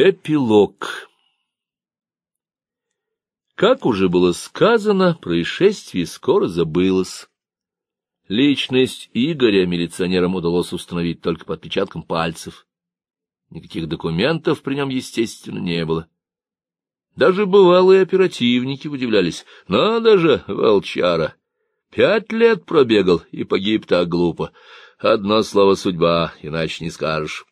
Эпилог Как уже было сказано, происшествие скоро забылось. Личность Игоря милиционерам удалось установить только по отпечаткам пальцев. Никаких документов при нем, естественно, не было. Даже бывалые оперативники удивлялись. Надо же, волчара! Пять лет пробегал и погиб так глупо. Одно слово «судьба», иначе не скажешь.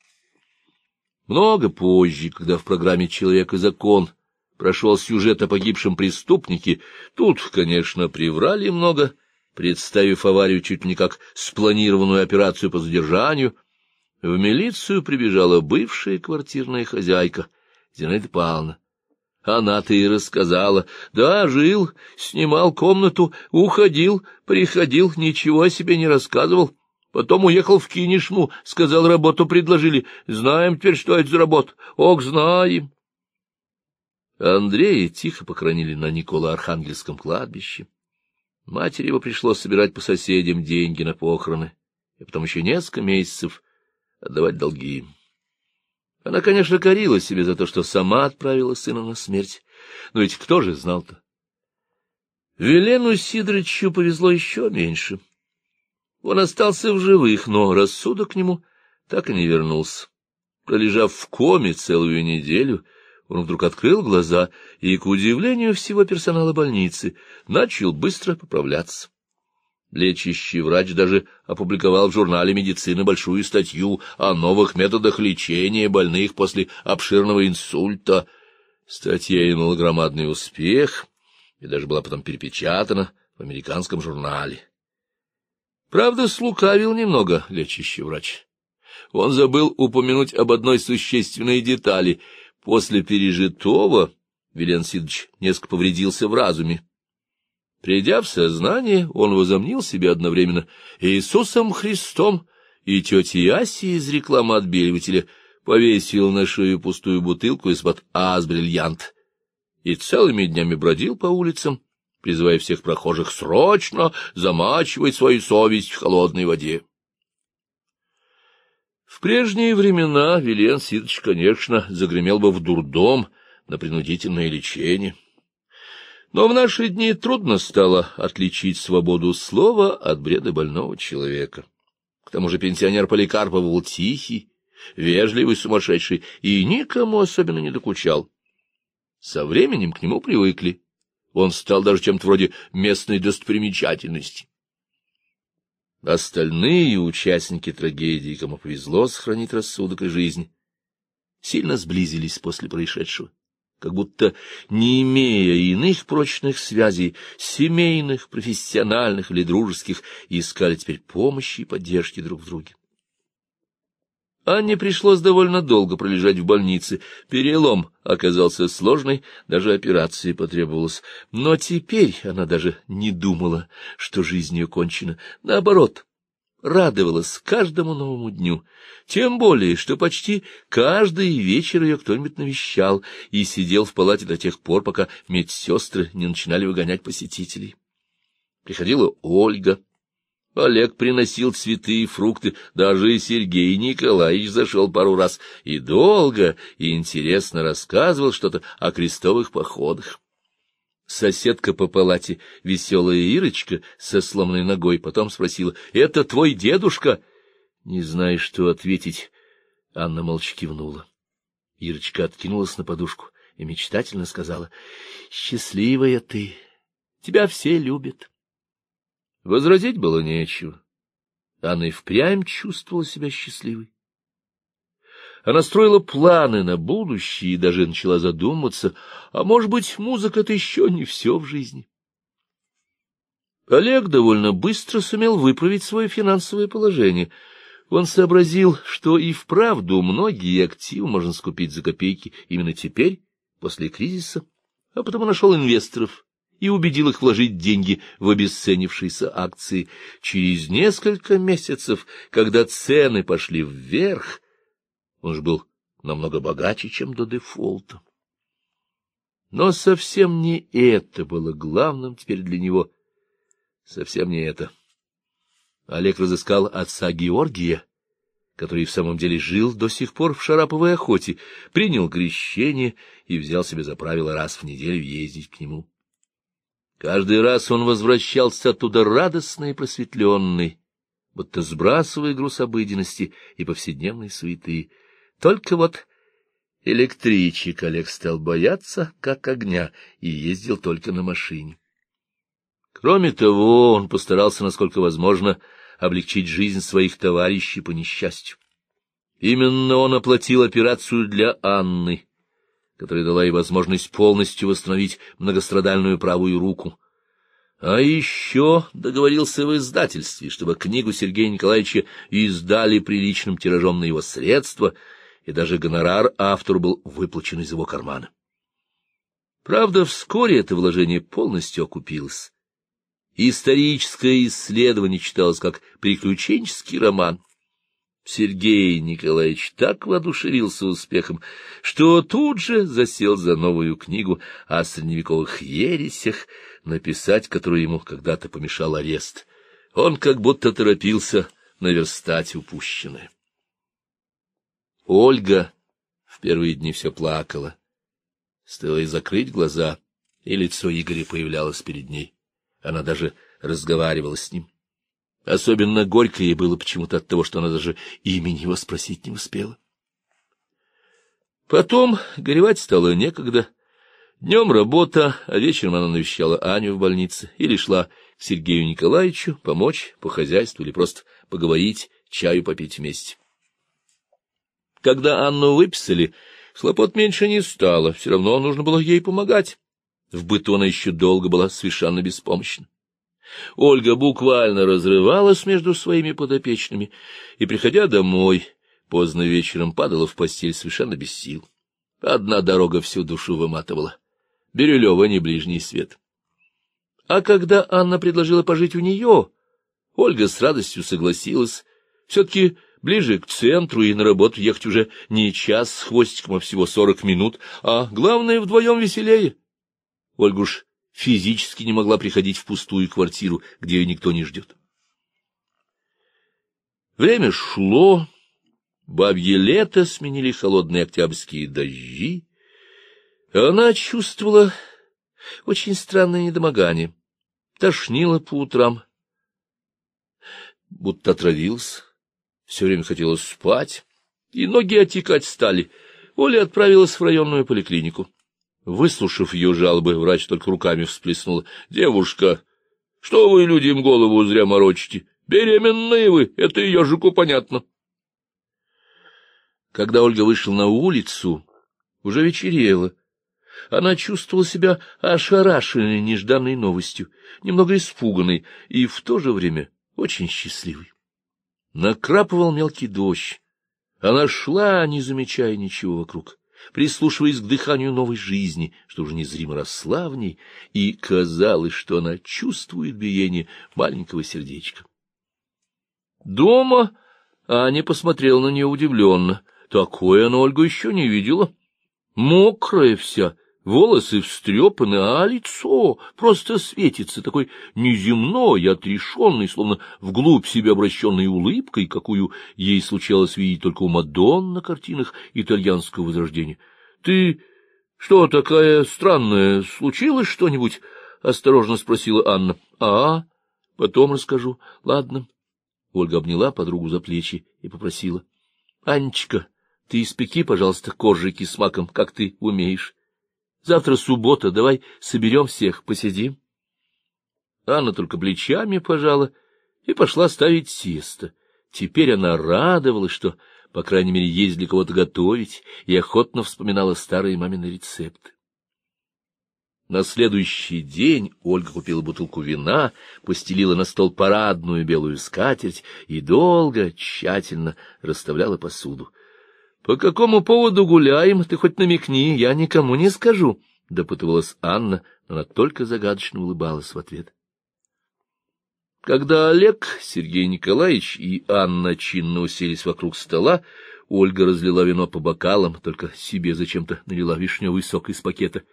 Много позже, когда в программе «Человек и закон» прошел сюжет о погибшем преступнике, тут, конечно, приврали много, представив аварию чуть ли не как спланированную операцию по задержанию. В милицию прибежала бывшая квартирная хозяйка Зинаида Павловна. Она-то и рассказала. Да, жил, снимал комнату, уходил, приходил, ничего о себе не рассказывал. Потом уехал в Кинешму, сказал, работу предложили. Знаем теперь, что это за работа. Ох, знаем. Андрея тихо похоронили на Николо-Архангельском кладбище. Матери его пришлось собирать по соседям деньги на похороны, и потом еще несколько месяцев отдавать долги. Она, конечно, корила себе за то, что сама отправила сына на смерть. Но ведь кто же знал-то? Велену Сидоровичу повезло еще меньше. Он остался в живых, но рассудок к нему так и не вернулся. Пролежав в коме целую неделю, он вдруг открыл глаза и, к удивлению всего персонала больницы, начал быстро поправляться. Лечащий врач даже опубликовал в журнале медицины большую статью о новых методах лечения больных после обширного инсульта. Статья имела громадный успех и даже была потом перепечатана в американском журнале. Правда, слукавил немного лечащий врач. Он забыл упомянуть об одной существенной детали. После пережитого Вилен Сидович несколько повредился в разуме. Придя в сознание, он возомнил себя одновременно Иисусом Христом, и тетя Аси из рекламы отбеливателя повесил на шею пустую бутылку из-под ас бриллиант и целыми днями бродил по улицам, призывая всех прохожих срочно замачивать свою совесть в холодной воде. В прежние времена Вилен Сидович, конечно, загремел бы в дурдом на принудительное лечение. Но в наши дни трудно стало отличить свободу слова от бреда больного человека. К тому же пенсионер Поликарпов был тихий, вежливый, сумасшедший и никому особенно не докучал. Со временем к нему привыкли он стал даже чем-то вроде местной достопримечательности. Остальные участники трагедии, кому повезло сохранить рассудок и жизнь, сильно сблизились после происшедшего, как будто, не имея иных прочных связей, семейных, профессиональных или дружеских, искали теперь помощи и поддержки друг в друге. Анне пришлось довольно долго пролежать в больнице. Перелом оказался сложный, даже операции потребовалось. Но теперь она даже не думала, что жизнь ее кончена. Наоборот, радовалась каждому новому дню. Тем более, что почти каждый вечер ее кто-нибудь навещал и сидел в палате до тех пор, пока медсестры не начинали выгонять посетителей. Приходила Ольга, Олег приносил цветы и фрукты, даже Сергей Николаевич зашел пару раз и долго и интересно рассказывал что-то о крестовых походах. Соседка по палате, веселая Ирочка со сломанной ногой, потом спросила, — Это твой дедушка? Не зная, что ответить, Анна молча кивнула. Ирочка откинулась на подушку и мечтательно сказала, — Счастливая ты, тебя все любят. Возразить было нечего. Анна и впрямь чувствовала себя счастливой. Она строила планы на будущее и даже начала задумываться, а может быть, музыка — это еще не все в жизни. Олег довольно быстро сумел выправить свое финансовое положение. Он сообразил, что и вправду многие активы можно скупить за копейки именно теперь, после кризиса, а потом нашел инвесторов, и убедил их вложить деньги в обесценившиеся акции. Через несколько месяцев, когда цены пошли вверх, он же был намного богаче, чем до дефолта. Но совсем не это было главным теперь для него. Совсем не это. Олег разыскал отца Георгия, который в самом деле жил до сих пор в шараповой охоте, принял крещение и взял себе за правило раз в неделю ездить к нему. Каждый раз он возвращался оттуда радостный и просветленный, будто сбрасывая груз обыденности и повседневной суеты. Только вот электричек Олег стал бояться, как огня, и ездил только на машине. Кроме того, он постарался, насколько возможно, облегчить жизнь своих товарищей по несчастью. Именно он оплатил операцию для Анны, которая дала ей возможность полностью восстановить многострадальную правую руку. А еще договорился в издательстве, чтобы книгу Сергея Николаевича издали приличным тиражом на его средства, и даже гонорар автору был выплачен из его кармана. Правда, вскоре это вложение полностью окупилось. Историческое исследование читалось как приключенческий роман. Сергей Николаевич так воодушевился успехом, что тут же засел за новую книгу о средневековых ересях, написать которую ему когда-то помешал арест. Он как будто торопился наверстать упущенное. Ольга в первые дни все плакала. Стоило ей закрыть глаза, и лицо Игоря появлялось перед ней. Она даже разговаривала с ним. Особенно горько ей было почему-то от того, что она даже имени его спросить не успела. Потом горевать стало некогда. Днем работа, а вечером она навещала Аню в больнице или шла к Сергею Николаевичу помочь по хозяйству или просто поговорить, чаю попить вместе. Когда Анну выписали, хлопот меньше не стало, все равно нужно было ей помогать. В быту она еще долго была совершенно беспомощна. Ольга буквально разрывалась между своими подопечными и, приходя домой, поздно вечером падала в постель совершенно без сил. Одна дорога всю душу выматывала. Бирюлева не ближний свет. А когда Анна предложила пожить у нее, Ольга с радостью согласилась. Все-таки ближе к центру и на работу ехать уже не час с хвостиком, а всего сорок минут, а главное, вдвоем веселее. Ольга уж физически не могла приходить в пустую квартиру, где ее никто не ждет. Время шло, бабье лето сменили холодные октябрьские дожди, она чувствовала очень странное недомогание, тошнило по утрам, будто отравился, все время хотела спать, и ноги отекать стали. Оля отправилась в районную поликлинику. Выслушав ее жалобы, врач только руками всплеснула. — Девушка, что вы людям голову зря морочите? Беременные вы, это и ежику понятно. Когда Ольга вышла на улицу, уже вечерело. Она чувствовала себя ошарашенной нежданной новостью, немного испуганной и в то же время очень счастливой. Накрапывал мелкий дождь. Она шла, не замечая ничего вокруг, прислушиваясь к дыханию новой жизни, что уже незримо росла в ней, и казалось, что она чувствует биение маленького сердечка. Дома Аня посмотрела на нее удивленно. Такое она Ольгу еще не видела. Мокрая вся, волосы встрепаны, а лицо просто светится такой неземной, отрешенной, словно вглубь себя обращенной улыбкой, какую ей случалось видеть только у Мадон на картинах итальянского возрождения. — Ты что такая странная? Случилось что-нибудь? — осторожно спросила Анна. — А, потом расскажу. Ладно. Ольга обняла подругу за плечи и попросила. — Анечка, ты испеки, пожалуйста, коржики с маком, как ты умеешь. Завтра суббота, давай соберем всех, посидим. Анна только плечами пожала и пошла ставить тесто. Теперь она радовалась, что, по крайней мере, есть для кого-то готовить, и охотно вспоминала старые мамины рецепты. На следующий день Ольга купила бутылку вина, постелила на стол парадную белую скатерть и долго, тщательно расставляла посуду. По какому поводу гуляем, ты хоть намекни, я никому не скажу, — допытывалась Анна, но она только загадочно улыбалась в ответ. Когда Олег, Сергей Николаевич и Анна чинно уселись вокруг стола, Ольга разлила вино по бокалам, только себе зачем-то налила вишневый сок из пакета.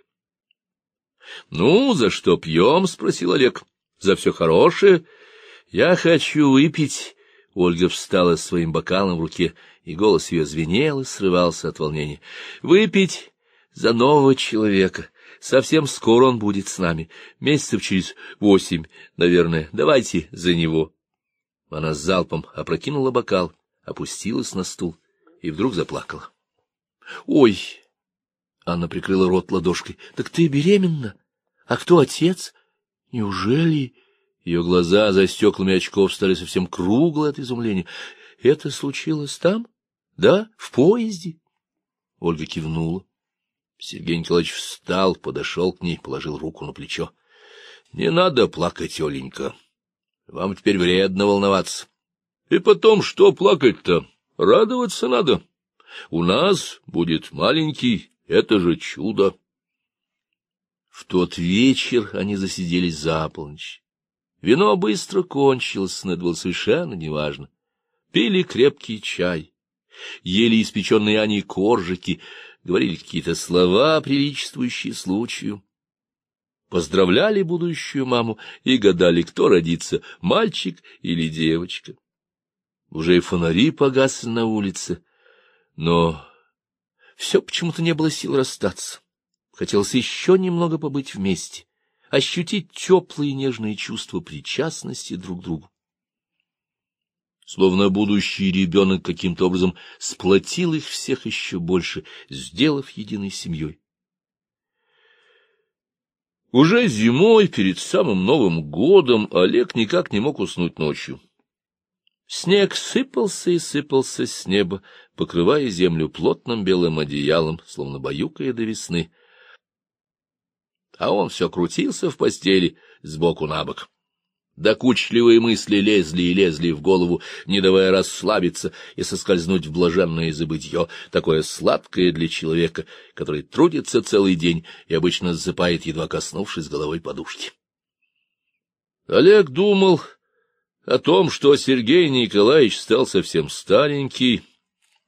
— Ну, за что пьем? — спросил Олег. — За все хорошее. — Я хочу выпить Ольга встала с своим бокалом в руке, и голос ее звенел и срывался от волнения. — Выпить за нового человека. Совсем скоро он будет с нами. Месяцев через восемь, наверное. Давайте за него. Она с залпом опрокинула бокал, опустилась на стул и вдруг заплакала. — Ой! — Анна прикрыла рот ладошкой. — Так ты беременна? А кто отец? Неужели... Ее глаза за стеклами очков стали совсем круглые от изумления. — Это случилось там? Да, в поезде? Ольга кивнула. Сергей Николаевич встал, подошел к ней, положил руку на плечо. — Не надо плакать, Оленька. Вам теперь вредно волноваться. И потом, что плакать-то? Радоваться надо. У нас будет маленький, это же чудо. В тот вечер они засиделись за полночь. Вино быстро кончилось, но это было совершенно неважно. Пили крепкий чай, ели испеченные Аней коржики, говорили какие-то слова, приличествующие случаю. Поздравляли будущую маму и гадали, кто родится, мальчик или девочка. Уже и фонари погасли на улице, но все почему-то не было сил расстаться. Хотелось еще немного побыть вместе, ощутить теплые нежные чувства причастности друг к другу словно будущий ребенок каким-то образом сплотил их всех еще больше, сделав единой семьей. Уже зимой, перед самым Новым годом, Олег никак не мог уснуть ночью. Снег сыпался и сыпался с неба, покрывая землю плотным белым одеялом, словно баюкая до весны. А он все крутился в постели сбоку на бок. Докучливые мысли лезли и лезли в голову, не давая расслабиться и соскользнуть в блаженное забытье, такое сладкое для человека, который трудится целый день и обычно засыпает, едва коснувшись головой подушки. Олег думал о том, что Сергей Николаевич стал совсем старенький,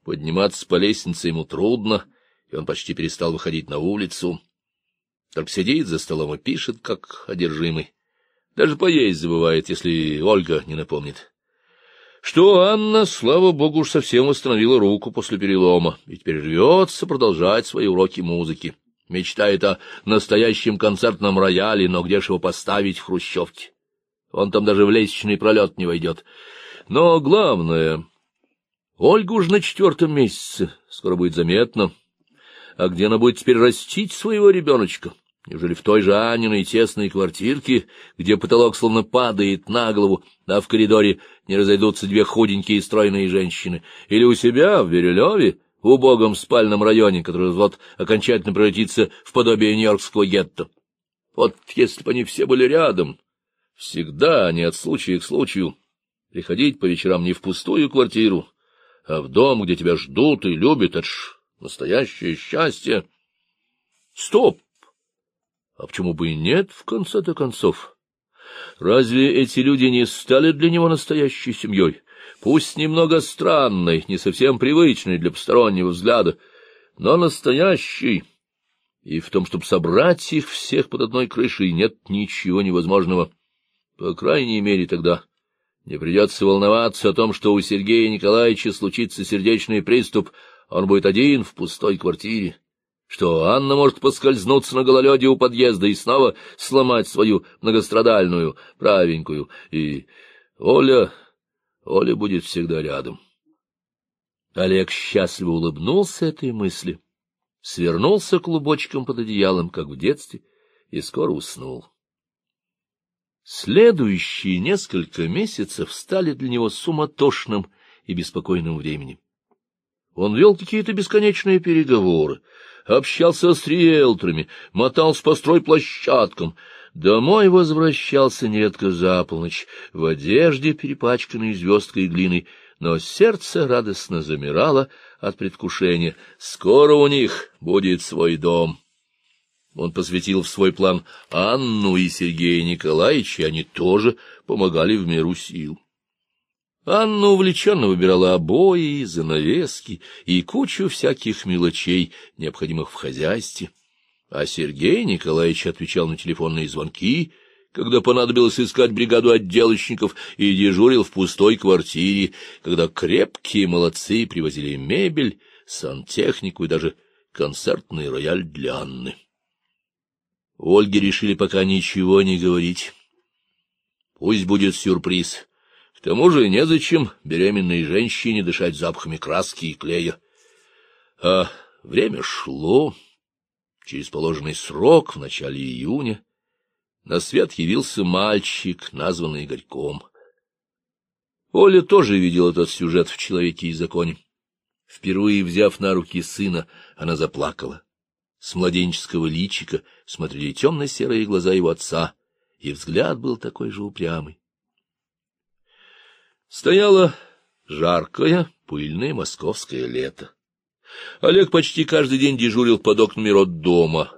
подниматься по лестнице ему трудно, и он почти перестал выходить на улицу, только сидит за столом и пишет, как одержимый. Даже поесть забывает, если Ольга не напомнит. Что Анна, слава богу, уж совсем восстановила руку после перелома и теперь рвется продолжать свои уроки музыки. Мечтает о настоящем концертном рояле, но где же его поставить в хрущевке? Он там даже в лестничный пролет не войдет. Но главное... Ольга уж на четвертом месяце, скоро будет заметно. А где она будет теперь растить своего ребеночка? Неужели в той же Аниной тесной квартирке, где потолок словно падает на голову, а в коридоре не разойдутся две худенькие стройные женщины? Или у себя, в Верелеве, в убогом спальном районе, который вот окончательно превратится в подобие нью-йоркского гетто? Вот если бы они все были рядом, всегда, не от случая к случаю, приходить по вечерам не в пустую квартиру, а в дом, где тебя ждут и любят, это ж настоящее счастье. Стоп! А почему бы и нет, в конце-то концов? Разве эти люди не стали для него настоящей семьей? Пусть немного странной, не совсем привычной для постороннего взгляда, но настоящей. И в том, чтобы собрать их всех под одной крышей, нет ничего невозможного. По крайней мере, тогда не придется волноваться о том, что у Сергея Николаевича случится сердечный приступ, он будет один в пустой квартире что Анна может поскользнуться на гололеде у подъезда и снова сломать свою многострадальную, правенькую, и Оля... Оля будет всегда рядом. Олег счастливо улыбнулся этой мысли, свернулся клубочком под одеялом, как в детстве, и скоро уснул. Следующие несколько месяцев стали для него суматошным и беспокойным временем. Он вел какие-то бесконечные переговоры, общался с риэлторами, мотался по стройплощадкам. Домой возвращался нередко за полночь, в одежде, перепачканной звездкой и глиной, но сердце радостно замирало от предвкушения. Скоро у них будет свой дом. Он посвятил в свой план Анну и Сергея Николаевича, и они тоже помогали в меру сил. Анна увлеченно выбирала обои, занавески и кучу всяких мелочей, необходимых в хозяйстве, а Сергей Николаевич отвечал на телефонные звонки, когда понадобилось искать бригаду отделочников, и дежурил в пустой квартире, когда крепкие молодцы привозили мебель, сантехнику и даже концертный рояль для Анны. Ольге решили пока ничего не говорить. Пусть будет сюрприз. Тому же незачем беременной женщине дышать запахами краски и клея. А время шло. Через положенный срок, в начале июня, на свет явился мальчик, названный Игорьком. Оля тоже видела этот сюжет в «Человеке и законе». Впервые взяв на руки сына, она заплакала. С младенческого личика смотрели темно-серые глаза его отца, и взгляд был такой же упрямый. Стояло жаркое, пыльное московское лето. Олег почти каждый день дежурил под окнами роддома,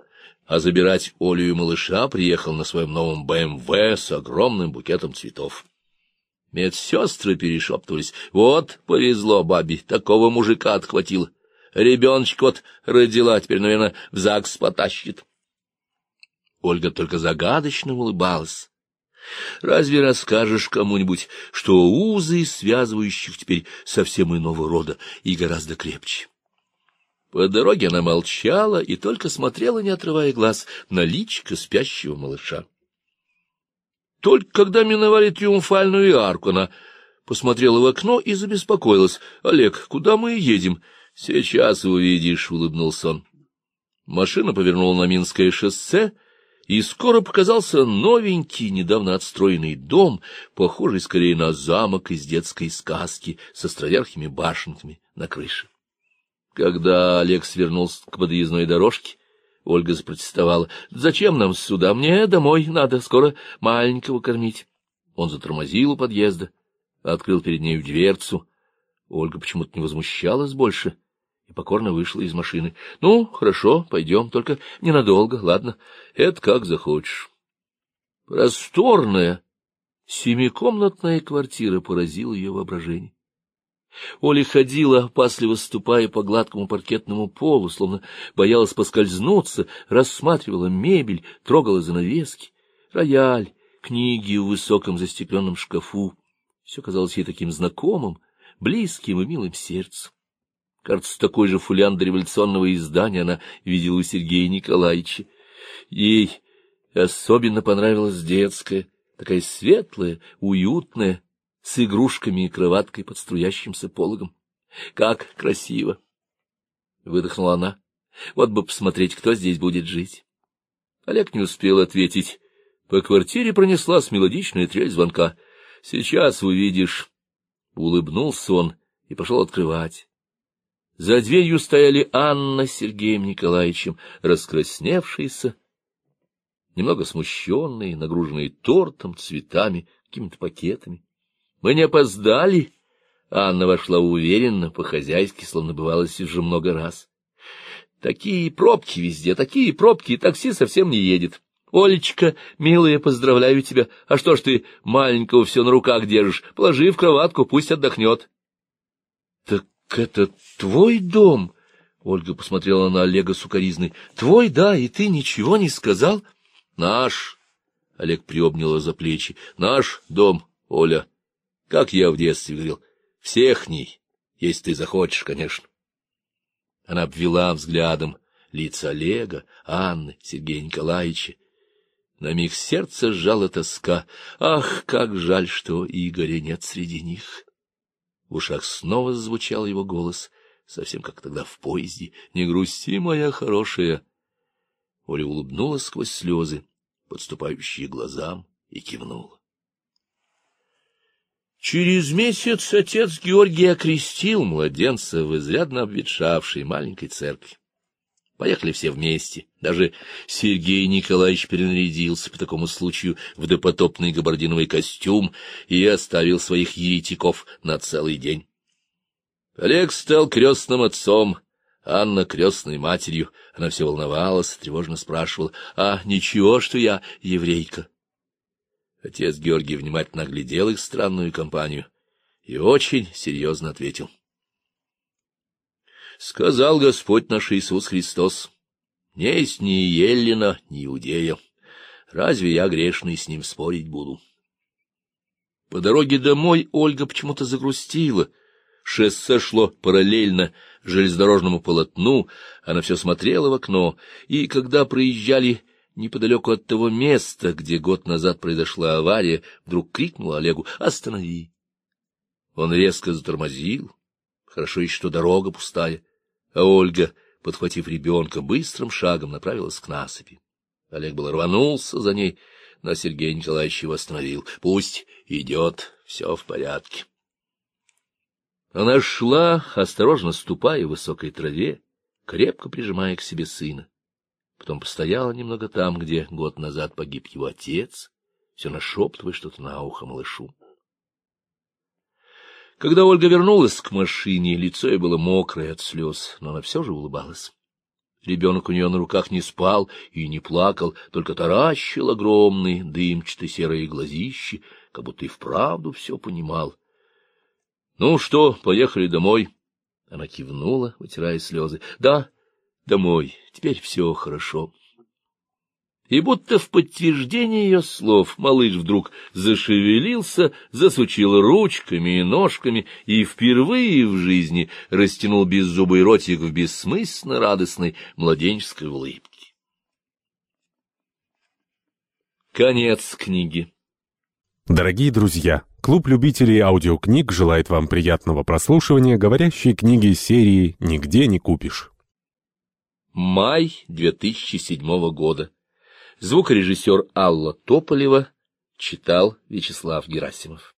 а забирать Олю и малыша приехал на своем новом БМВ с огромным букетом цветов. Медсестры перешептывались. Вот повезло бабе, такого мужика отхватил. Ребеночек вот родила, теперь, наверное, в ЗАГС потащит. Ольга только загадочно улыбалась. Разве расскажешь кому-нибудь, что узы, связывающих теперь совсем иного рода и гораздо крепче? По дороге она молчала и только смотрела, не отрывая глаз, на личико спящего малыша. Только когда миновали триумфальную арку, она посмотрела в окно и забеспокоилась. — Олег, куда мы едем? — Сейчас увидишь, — улыбнулся он. Машина повернула на Минское шоссе, и скоро показался новенький, недавно отстроенный дом, похожий скорее на замок из детской сказки с островерхими башенками на крыше. Когда Олег свернулся к подъездной дорожке, Ольга запротестовала. — Зачем нам сюда? Мне домой надо, скоро маленького кормить. Он затормозил у подъезда, открыл перед нею дверцу. Ольга почему-то не возмущалась больше и покорно вышла из машины. — Ну, хорошо, пойдем, только ненадолго, ладно, это как захочешь. Просторная, семикомнатная квартира поразила ее воображение. Оля ходила, опасливо ступая по гладкому паркетному полу, словно боялась поскользнуться, рассматривала мебель, трогала занавески, рояль, книги в высоком застекленном шкафу. Все казалось ей таким знакомым, близким и милым сердцем. Кажется, такой же фулянт революционного издания она видела у Сергея Николаевича. Ей особенно понравилась детская, такая светлая, уютная, с игрушками и кроваткой под струящимся пологом. Как красиво! — выдохнула она. — Вот бы посмотреть, кто здесь будет жить. Олег не успел ответить. По квартире пронеслась мелодичная трель звонка. — Сейчас увидишь. Улыбнулся он и пошел открывать. За дверью стояли Анна с Сергеем Николаевичем, раскрасневшиеся, немного смущенные, нагруженные тортом, цветами, какими-то пакетами. Мы не опоздали. Анна вошла уверенно, по-хозяйски, словно бывалось уже много раз. Такие пробки везде, такие пробки, и такси совсем не едет. Олечка, милая, поздравляю тебя. А что ж ты маленького все на руках держишь? Положи в кроватку, пусть отдохнет. — Так это твой дом? — Ольга посмотрела на Олега сукоризной. — Твой, да, и ты ничего не сказал? — Наш. Олег приобнял за плечи. — Наш дом, Оля. — как я в детстве говорил, всех ней, если ты захочешь, конечно. Она обвела взглядом лица Олега, Анны, Сергея Николаевича. На миг сердце сжала тоска. Ах, как жаль, что Игоря нет среди них. В ушах снова звучал его голос, совсем как тогда в поезде. «Не грусти, моя хорошая!» Оля улыбнулась сквозь слезы, подступающие глазам, и кивнула. Через месяц отец Георгий окрестил младенца в изрядно обветшавшей маленькой церкви. Поехали все вместе. Даже Сергей Николаевич перенарядился по такому случаю в допотопный габардиновый костюм и оставил своих еретиков на целый день. Олег стал крестным отцом, Анна — крестной матерью. Она все волновалась, тревожно спрашивала, «А ничего, что я еврейка?» Отец Георгий внимательно оглядел их странную компанию и очень серьезно ответил. Сказал Господь наш Иисус Христос, не есть ни Еллина, ни Иудея, Разве я грешный с ним спорить буду? По дороге домой Ольга почему-то загрустила. Шоссе шло параллельно железнодорожному полотну, она все смотрела в окно, и когда проезжали неподалеку от того места, где год назад произошла авария, вдруг крикнула Олегу «Останови!». Он резко затормозил, хорошо еще, что дорога пустая, а Ольга, подхватив ребенка, быстрым шагом направилась к насыпи. Олег был рванулся за ней, но Сергей Николаевич его остановил. Пусть идет, все в порядке. Она шла, осторожно ступая в высокой траве, крепко прижимая к себе сына. Потом постояла немного там, где год назад погиб его отец, все нашептывая что-то на ухо малышу. Когда Ольга вернулась к машине, лицо ее было мокрое от слез, но она все же улыбалась. Ребенок у нее на руках не спал и не плакал, только таращил огромные дымчатые серые глазищи, как будто и вправду все понимал. — Ну что, поехали домой? Она кивнула, вытирая слезы. — Да, домой, теперь все хорошо. И будто в подтверждение ее слов малыш вдруг зашевелился, засучил ручками и ножками и впервые в жизни растянул беззубый ротик в бессмысленно радостной младенческой улыбке. Конец книги. Дорогие друзья, клуб любителей аудиокниг желает вам приятного прослушивания говорящей книги серии «Нигде не купишь». Май 2007 года. Звукорежиссер Алла Тополева читал Вячеслав Герасимов.